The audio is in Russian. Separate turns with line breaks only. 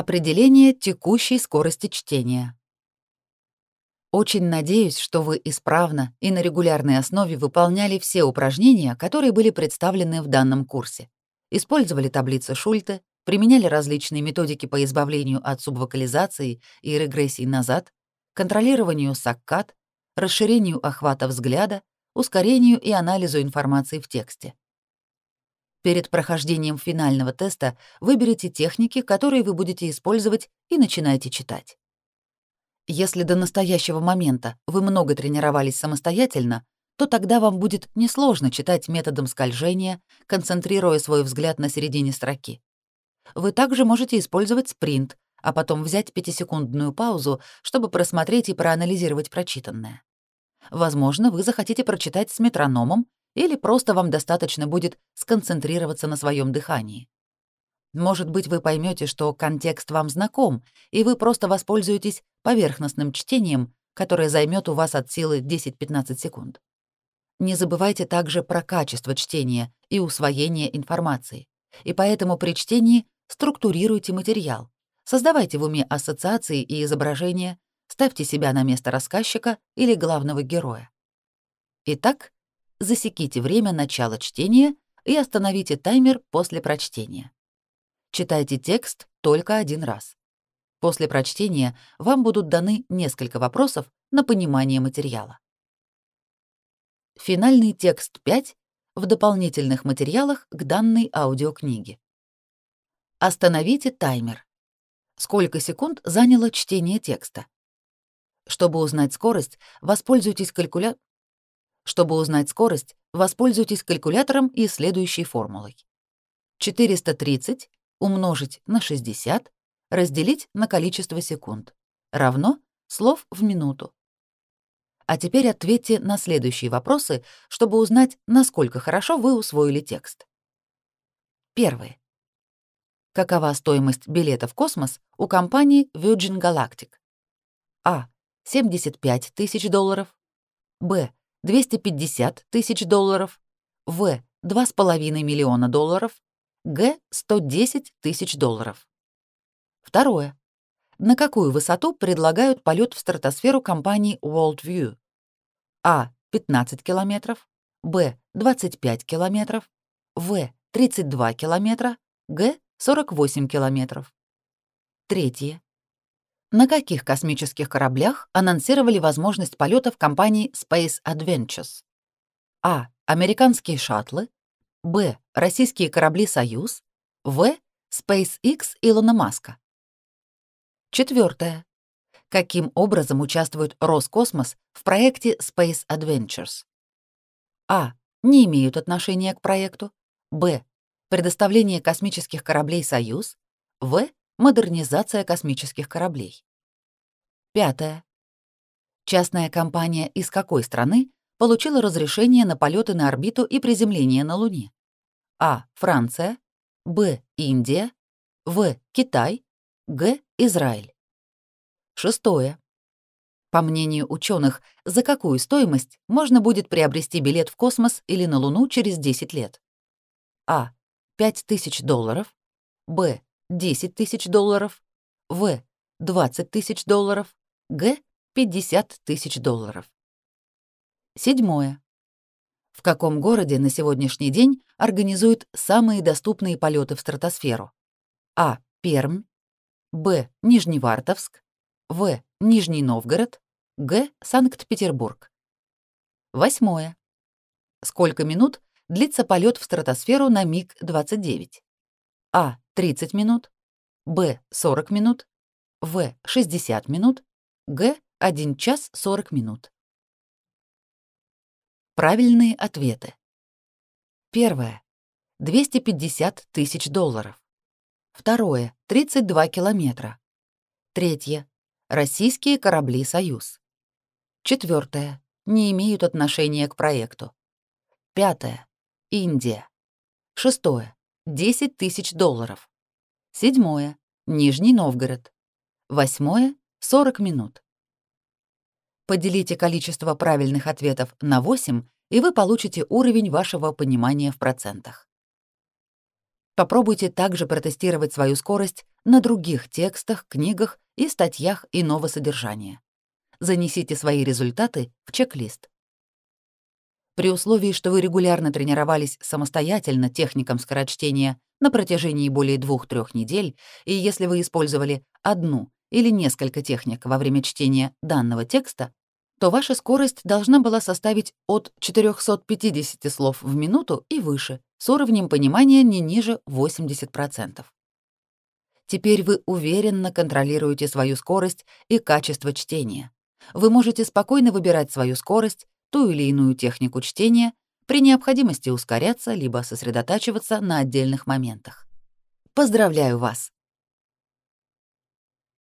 Определение текущей скорости чтения. Очень надеюсь, что вы исправно и на регулярной основе выполняли все упражнения, которые были представлены в данном курсе. Использовали таблицы Шульте, применяли различные методики по избавлению от субвокализации и регрессии назад, контролированию саккат, расширению охвата взгляда, ускорению и анализу информации в тексте. Перед прохождением финального теста выберите техники, которые вы будете использовать, и начинайте читать. Если до настоящего момента вы много тренировались самостоятельно, то тогда вам будет несложно читать методом скольжения, концентрируя свой взгляд на середине строки. Вы также можете использовать спринт, а потом взять пятисекундную паузу, чтобы просмотреть и проанализировать прочитанное. Возможно, вы захотите прочитать с метрономом или просто вам достаточно будет сконцентрироваться на своем дыхании. Может быть, вы поймете, что контекст вам знаком, и вы просто воспользуетесь поверхностным чтением, которое займет у вас от силы 10-15 секунд. Не забывайте также про качество чтения и усвоение информации. И поэтому при чтении структурируйте материал, создавайте в уме ассоциации и изображения, ставьте себя на место рассказчика или главного героя. Итак, засеките время начала чтения и остановите таймер после прочтения. Читайте текст только один раз. После прочтения вам будут даны несколько вопросов на понимание материала. Финальный текст 5 в дополнительных материалах к данной аудиокниге. Остановите таймер. Сколько секунд заняло чтение текста? Чтобы узнать скорость, воспользуйтесь калькуля... Чтобы узнать скорость, воспользуйтесь калькулятором и следующей формулой. 430 умножить на 60 разделить на количество секунд равно слов в минуту. А теперь ответьте на следующие вопросы, чтобы узнать, насколько хорошо вы усвоили текст. Первый. Какова стоимость билета в космос у компании Virgin Galactic? А. 75 тысяч долларов. Б. 250 тысяч долларов, В. 2,5 миллиона долларов, Г. 110 тысяч долларов. Второе. На какую высоту предлагают полет в стратосферу компании Worldview? А. 15 километров, Б. 25 километров, В. 32 километра, Г. 48 километров. Третье. На каких космических кораблях анонсировали возможность полетов компании Space Adventures? А. Американские шаттлы. Б. Российские корабли «Союз». В. SpaceX Илона Маска. Четвертое. Каким образом участвует Роскосмос в проекте Space Adventures? А. Не имеют отношения к проекту. Б. Предоставление космических кораблей «Союз». В. Модернизация космических кораблей. Пятое. Частная компания из какой страны получила разрешение на полеты на орбиту и приземление на Луне? А. Франция. Б. Индия. В. Китай. Г. Израиль. Шестое. По мнению ученых, за какую стоимость можно будет приобрести билет в космос или на Луну через 10 лет? А. 5000 долларов. Б. 10 тысяч долларов, В — 20 тысяч долларов, Г — 50 тысяч долларов. Седьмое. В каком городе на сегодняшний день организуют самые доступные полеты в стратосферу? А. Пермь, Б. Нижневартовск, В. Нижний Новгород, Г. Санкт-Петербург. Восьмое. Сколько минут длится полет в стратосферу на МиГ-29? А. 30 минут, Б. 40 минут, В. 60 минут, Г. 1 час 40 минут. Правильные ответы. Первое. 250 тысяч долларов. Второе. 32 километра. Третье. Российские корабли «Союз». Четвертое. Не имеют отношения к проекту. Пятое. Индия. Шестое. 10 тысяч долларов. Седьмое. Нижний Новгород. Восьмое. 40 минут. Поделите количество правильных ответов на 8, и вы получите уровень вашего понимания в процентах. Попробуйте также протестировать свою скорость на других текстах, книгах и статьях иного содержания. Занесите свои результаты в чек-лист. При условии, что вы регулярно тренировались самостоятельно техникам скорочтения на протяжении более двух-трех недель, и если вы использовали одну или несколько техник во время чтения данного текста, то ваша скорость должна была составить от 450 слов в минуту и выше, с уровнем понимания не ниже 80%. Теперь вы уверенно контролируете свою скорость и качество чтения. Вы можете спокойно выбирать свою скорость, ту или иную технику чтения, при необходимости ускоряться либо сосредотачиваться на отдельных моментах. Поздравляю вас!